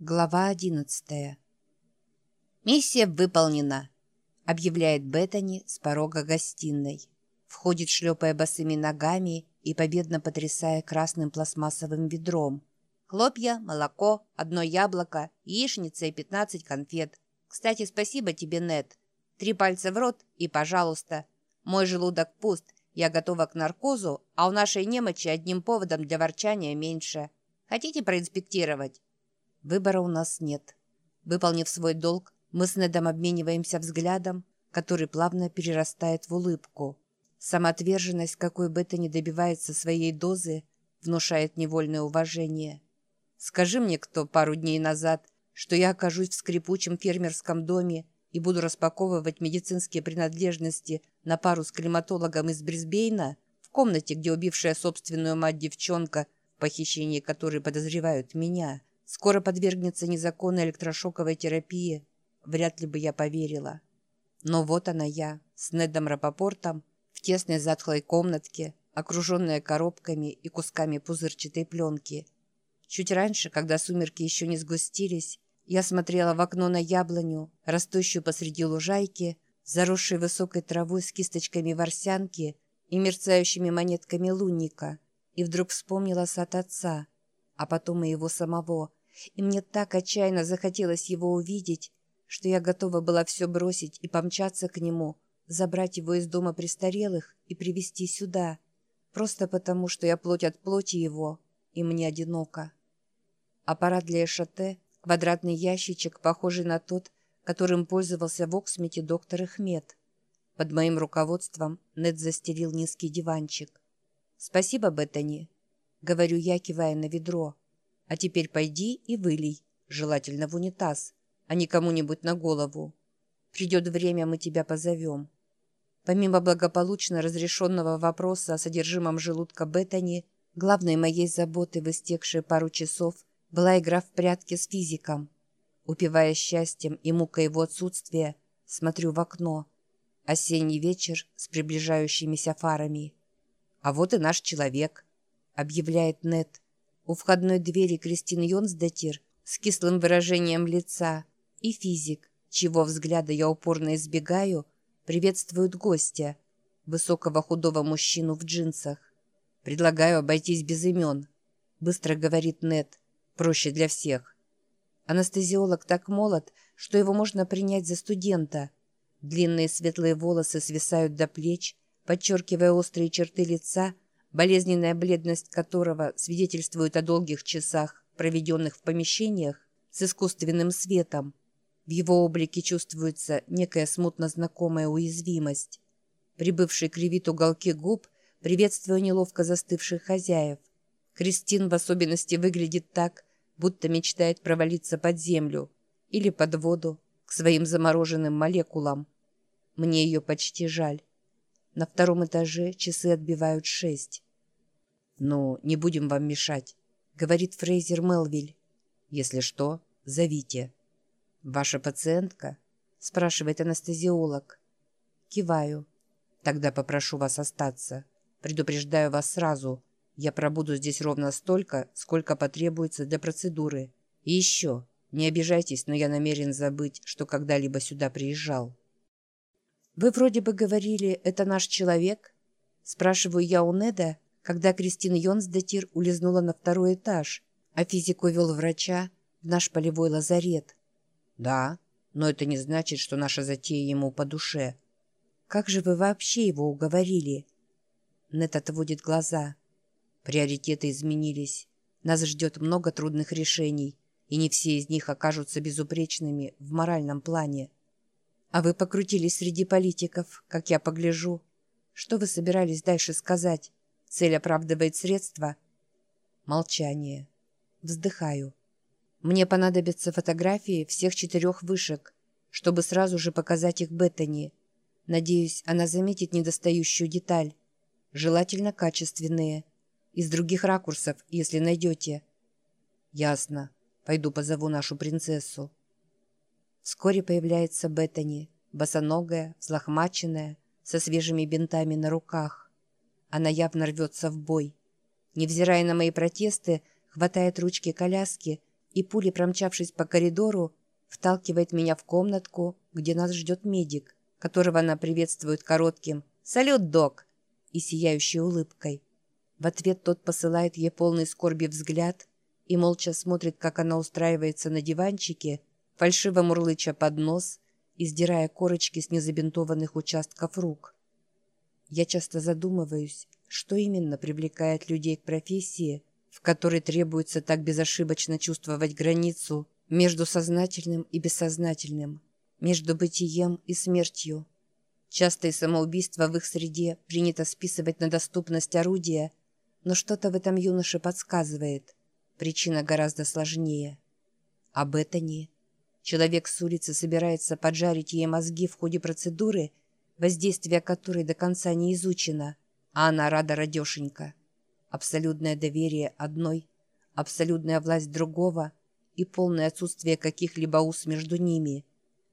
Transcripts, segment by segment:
Глава одиннадцатая. «Миссия выполнена», — объявляет Беттани с порога гостиной. Входит, шлепая босыми ногами и победно потрясая красным пластмассовым ведром. Хлопья, молоко, одно яблоко, яичница и пятнадцать конфет. Кстати, спасибо тебе, Нет. Три пальца в рот и, пожалуйста. Мой желудок пуст, я готова к наркозу, а у нашей немочи одним поводом для ворчания меньше. Хотите проинспектировать? Выбора у нас нет. Выполнив свой долг, мы с Недом обмениваемся взглядом, который плавно перерастает в улыбку. Самоотверженность, какой бы это ни добивается своей дозы, внушает невольное уважение. Скажи мне кто пару дней назад, что я окажусь в скрипучем фермерском доме и буду распаковывать медицинские принадлежности на пару с климатологом из Брисбейна в комнате, где убившая собственную мать девчонка, в похищении которой подозревают меня – скоро подвергнется незаконной электрошоковой терапии, вряд ли бы я поверила. Но вот она я, с Недом Рапопортом, в тесной затхлой комнатке, окруженная коробками и кусками пузырчатой пленки. Чуть раньше, когда сумерки еще не сгустились, я смотрела в окно на яблоню, растущую посреди лужайки, заросшей высокой травой с кисточками ворсянки и мерцающими монетками лунника, и вдруг вспомнила сад отца, а потом и его самого – и мне так отчаянно захотелось его увидеть, что я готова была все бросить и помчаться к нему, забрать его из дома престарелых и привести сюда, просто потому, что я плоть от плоти его, и мне одиноко. Аппарат для Эшате — квадратный ящичек, похожий на тот, которым пользовался в Оксмите доктор Эхмед. Под моим руководством Нед застелил низкий диванчик. «Спасибо, Беттани», — говорю я, кивая на ведро. А теперь пойди и вылей, желательно в унитаз, а не кому-нибудь на голову. Придет время, мы тебя позовем». Помимо благополучно разрешенного вопроса о содержимом желудка Беттани, главной моей заботой в истекшие пару часов была игра в прятки с физиком. Упивая счастьем и мукой его отсутствия, смотрю в окно. Осенний вечер с приближающимися фарами. «А вот и наш человек», — объявляет Нет, у входной двери Кристин Йонсдатир с кислым выражением лица и физик, чего взгляда я упорно избегаю, приветствуют гостя, высокого худого мужчину в джинсах. «Предлагаю обойтись без имен», — быстро говорит Нет, проще для всех. Анестезиолог так молод, что его можно принять за студента. Длинные светлые волосы свисают до плеч, подчеркивая острые черты лица — болезненная бледность которого свидетельствует о долгих часах, проведенных в помещениях с искусственным светом. В его облике чувствуется некая смутно знакомая уязвимость. Прибывший кривит уголки губ, приветствуя неловко застывших хозяев. Кристин в особенности выглядит так, будто мечтает провалиться под землю или под воду к своим замороженным молекулам. Мне ее почти жаль. На втором этаже часы отбивают шесть. «Ну, не будем вам мешать», — говорит Фрейзер Мелвиль. «Если что, зовите». «Ваша пациентка?» — спрашивает анестезиолог. Киваю. «Тогда попрошу вас остаться. Предупреждаю вас сразу. Я пробуду здесь ровно столько, сколько потребуется для процедуры. И еще, не обижайтесь, но я намерен забыть, что когда-либо сюда приезжал». «Вы вроде бы говорили, это наш человек?» Спрашиваю я у Неда, когда Кристин Йонсдетир улизнула на второй этаж, а физик увел врача в наш полевой лазарет. «Да, но это не значит, что наша затея ему по душе». «Как же вы вообще его уговорили?» Нет отводит глаза. «Приоритеты изменились. Нас ждет много трудных решений, и не все из них окажутся безупречными в моральном плане». А вы покрутились среди политиков, как я погляжу. Что вы собирались дальше сказать? Цель оправдывает средства? Молчание. Вздыхаю. Мне понадобятся фотографии всех четырех вышек, чтобы сразу же показать их Беттани. Надеюсь, она заметит недостающую деталь. Желательно качественные. Из других ракурсов, если найдете. Ясно. Пойду позову нашу принцессу. Вскоре появляется Беттани, босоногая, взлохмаченная, со свежими бинтами на руках. Она явно рвется в бой. Невзирая на мои протесты, хватает ручки коляски и пулей промчавшись по коридору, вталкивает меня в комнатку, где нас ждет медик, которого она приветствует коротким «Салют, док!» и сияющей улыбкой. В ответ тот посылает ей полный скорби взгляд и молча смотрит, как она устраивается на диванчике, фальшиво мурлыча под нос и сдирая корочки с незабинтованных участков рук. Я часто задумываюсь, что именно привлекает людей к профессии, в которой требуется так безошибочно чувствовать границу между сознательным и бессознательным, между бытием и смертью. Частые самоубийства в их среде принято списывать на доступность орудия, но что-то в этом юноше подсказывает. Причина гораздо сложнее. Об это не. Человек с улицы собирается поджарить ей мозги в ходе процедуры, воздействие которой до конца не изучено, а она рада радешенька. Абсолютное доверие одной, абсолютная власть другого и полное отсутствие каких-либо уз между ними.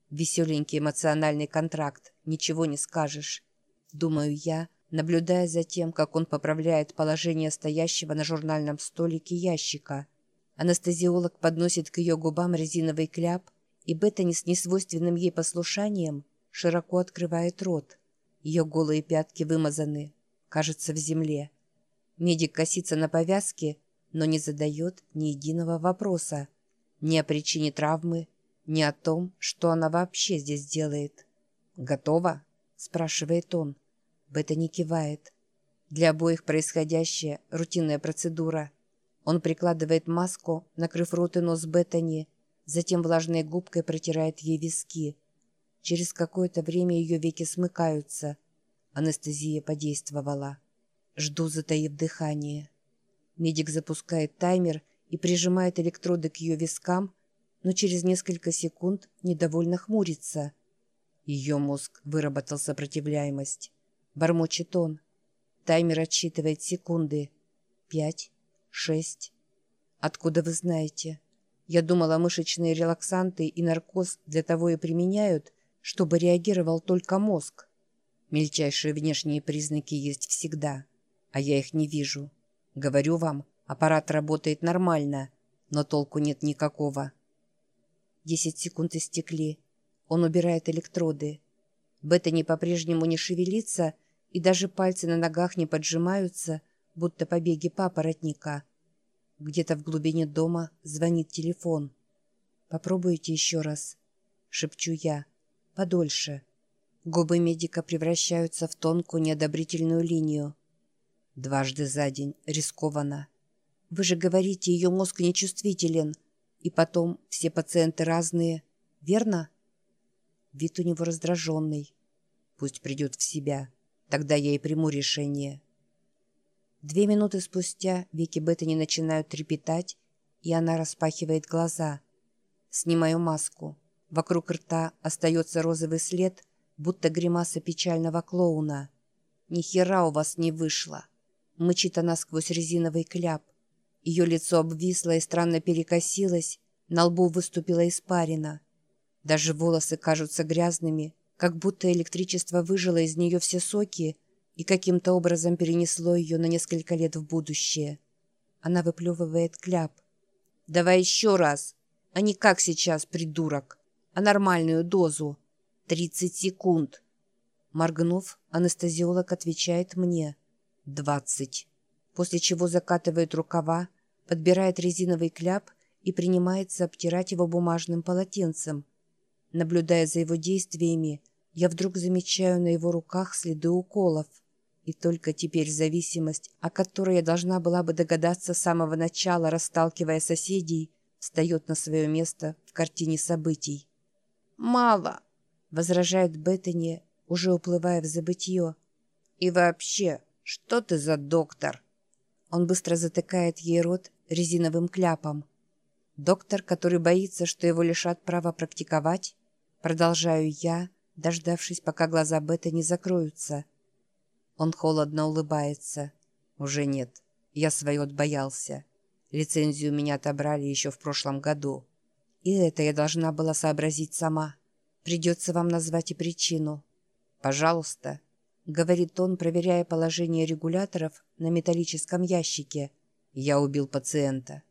Веселенький эмоциональный контракт, ничего не скажешь. Думаю я, наблюдая за тем, как он поправляет положение стоящего на журнальном столике ящика. Анестезиолог подносит к ее губам резиновый кляп, и Беттани с несвойственным ей послушанием широко открывает рот. Ее голые пятки вымазаны, кажется, в земле. Медик косится на повязке, но не задает ни единого вопроса. Ни о причине травмы, ни о том, что она вообще здесь делает. «Готово?» – спрашивает он. Бета не кивает. Для обоих происходящее – рутинная процедура. Он прикладывает маску, накрыв рот и нос Беттани, затем влажной губкой протирает ей виски. Через какое-то время ее веки смыкаются. Анестезия подействовала. Жду, затаив дыхание. Медик запускает таймер и прижимает электроды к ее вискам, но через несколько секунд недовольно хмурится. Ее мозг выработал сопротивляемость. Бормочет он. Таймер отсчитывает секунды. Пять, шесть. Откуда вы знаете? Я думала, мышечные релаксанты и наркоз для того и применяют, чтобы реагировал только мозг. Мельчайшие внешние признаки есть всегда а я их не вижу. Говорю вам, аппарат работает нормально, но толку нет никакого. Десять секунд истекли. Он убирает электроды. Беттани по-прежнему не шевелится, и даже пальцы на ногах не поджимаются, будто побеги папоротника. Где-то в глубине дома звонит телефон. «Попробуйте еще раз», — шепчу я. «Подольше». Губы медика превращаются в тонкую неодобрительную линию. Дважды за день. Рискованно. Вы же говорите, ее мозг нечувствителен. И потом, все пациенты разные. Верно? Вид у него раздраженный. Пусть придет в себя. Тогда я и приму решение. Две минуты спустя веки Беттани начинают трепетать, и она распахивает глаза. Снимаю маску. Вокруг рта остается розовый след, будто гримаса печального клоуна. «Ни хера у вас не вышло!» Мычит она сквозь резиновый кляп. Ее лицо обвисло и странно перекосилось, на лбу выступила испарина. Даже волосы кажутся грязными, как будто электричество выжило из нее все соки и каким-то образом перенесло ее на несколько лет в будущее. Она выплевывает кляп. «Давай еще раз, а не как сейчас, придурок, нормальную дозу. Тридцать секунд». Моргнув, анестезиолог отвечает мне – двадцать. После чего закатывает рукава, подбирает резиновый кляп и принимается обтирать его бумажным полотенцем. Наблюдая за его действиями, я вдруг замечаю на его руках следы уколов. И только теперь зависимость, о которой я должна была бы догадаться с самого начала, расталкивая соседей, встает на свое место в картине событий. «Мало!» — возражает Беттани, уже уплывая в забытье. «И вообще, «Что ты за доктор?» Он быстро затыкает ей рот резиновым кляпом. «Доктор, который боится, что его лишат права практиковать?» Продолжаю я, дождавшись, пока глаза Бета не закроются. Он холодно улыбается. «Уже нет. Я свое отбоялся. Лицензию меня отобрали еще в прошлом году. И это я должна была сообразить сама. Придется вам назвать и причину. Пожалуйста». — говорит он, проверяя положение регуляторов на металлическом ящике. «Я убил пациента».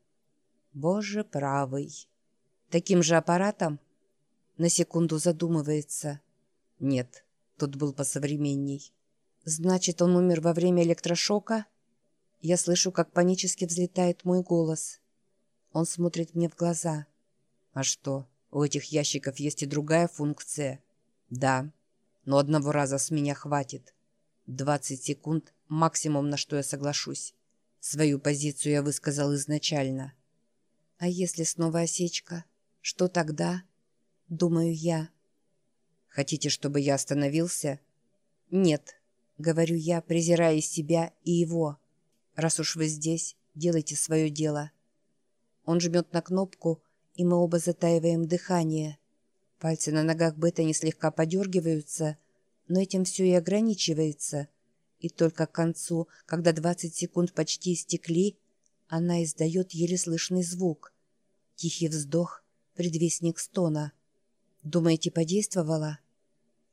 Боже правый. Таким же аппаратом? На секунду задумывается. Нет, тут был посовременней. Значит, он умер во время электрошока? Я слышу, как панически взлетает мой голос. Он смотрит мне в глаза. А что, у этих ящиков есть и другая функция? Да, но одного раза с меня хватит. 20 секунд – максимум, на что я соглашусь. Свою позицию я высказал изначально. А если снова осечка? Что тогда? Думаю я. Хотите, чтобы я остановился? Нет, говорю я, презирая себя и его. Раз уж вы здесь, делайте свое дело. Он жмет на кнопку, и мы оба затаиваем дыхание. Пальцы на ногах Беттани слегка подергиваются, но этим все и ограничивается. И только к концу, когда 20 секунд почти истекли, она издает еле слышный звук. Тихий вздох, предвестник стона. Думаете, подействовала?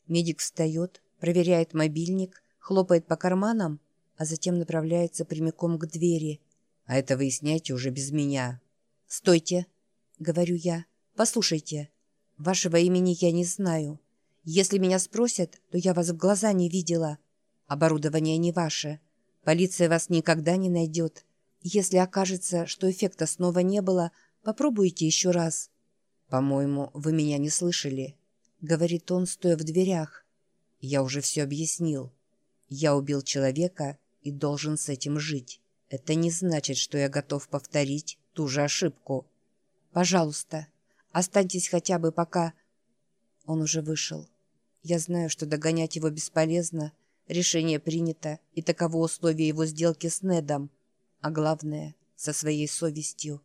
Медик встает, проверяет мобильник, хлопает по карманам, а затем направляется прямиком к двери. А это выясняйте уже без меня. «Стойте!» — говорю я. «Послушайте, вашего имени я не знаю. Если меня спросят, то я вас в глаза не видела. Оборудование не ваше. Полиция вас никогда не найдет. Если окажется, что эффекта снова не было, попробуйте еще раз». «По-моему, вы меня не слышали», — говорит он, стоя в дверях. «Я уже все объяснил. Я убил человека и должен с этим жить. Это не значит, что я готов повторить ту же ошибку. Пожалуйста, останьтесь хотя бы пока...» Он уже вышел. Я знаю, что догонять его бесполезно. Решение принято, и таково условие его сделки с Недом. А главное, со своей совестью.